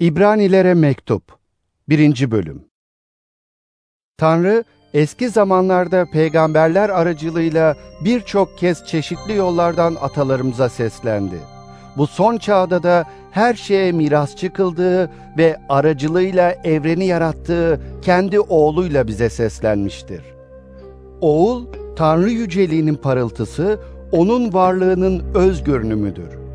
İbranilere Mektup 1. Bölüm Tanrı, eski zamanlarda peygamberler aracılığıyla birçok kez çeşitli yollardan atalarımıza seslendi. Bu son çağda da her şeye mirasçı kıldığı ve aracılığıyla evreni yarattığı kendi oğluyla bize seslenmiştir. Oğul, Tanrı yüceliğinin parıltısı, onun varlığının öz görünümüdür.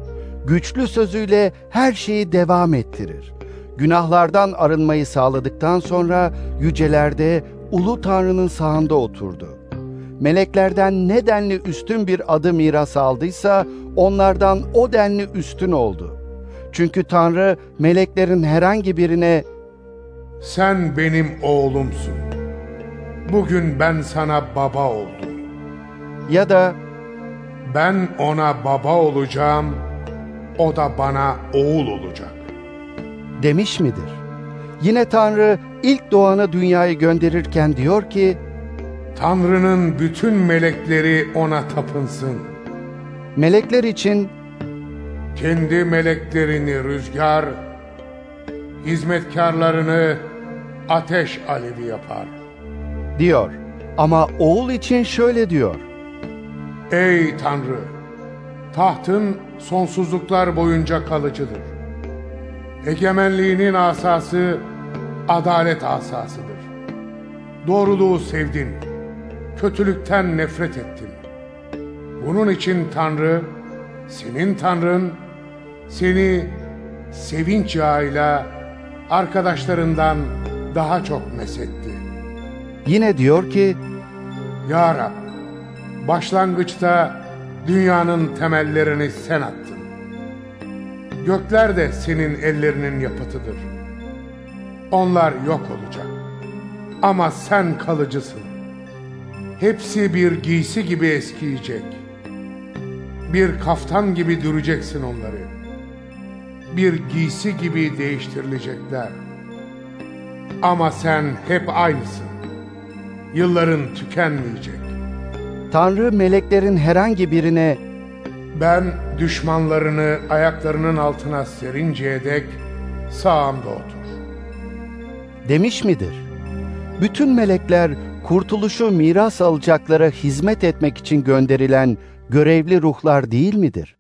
Güçlü sözüyle her şeyi devam ettirir. Günahlardan arınmayı sağladıktan sonra yücelerde Ulu Tanrı'nın sağında oturdu. Meleklerden ne denli üstün bir adı miras aldıysa onlardan o denli üstün oldu. Çünkü Tanrı meleklerin herhangi birine Sen benim oğlumsun. Bugün ben sana baba oldum. ya da Ben ona baba olacağım, o da bana oğul olacak. demiş midir? Yine Tanrı ilk doğanı dünyaya gönderirken diyor ki, Tanrı'nın bütün melekleri ona tapınsın. melekler için Kendi meleklerini rüzgar, hizmetkarlarını ateş alevi yapar. diyor. Ama oğul için şöyle diyor. Ey Tanrı! Tahtın sonsuzluklar boyunca kalıcıdır. Egemenliğinin asası adalet asasıdır. Doğruluğu sevdin, kötülükten nefret ettin. Bunun için Tanrı, senin Tanrın, seni sevinç yağıyla arkadaşlarından daha çok mesetti. Yine diyor ki, Ya Rab, başlangıçta dünyanın temellerini sen attın. Gökler de senin ellerinin yapıtıdır. Onlar yok olacak. Ama sen kalıcısın. Hepsi bir giysi gibi eskiyecek. Bir kaftan gibi düreceksin onları. Bir giysi gibi değiştirilecekler. Ama sen hep aynısın. Yılların tükenmeyecek. Tanrı meleklerin herhangi birine Ben düşmanlarını ayaklarının altına serinceye dek sağımda otur. demiş midir? Bütün melekler kurtuluşu miras alacaklara hizmet etmek için gönderilen görevli ruhlar değil midir?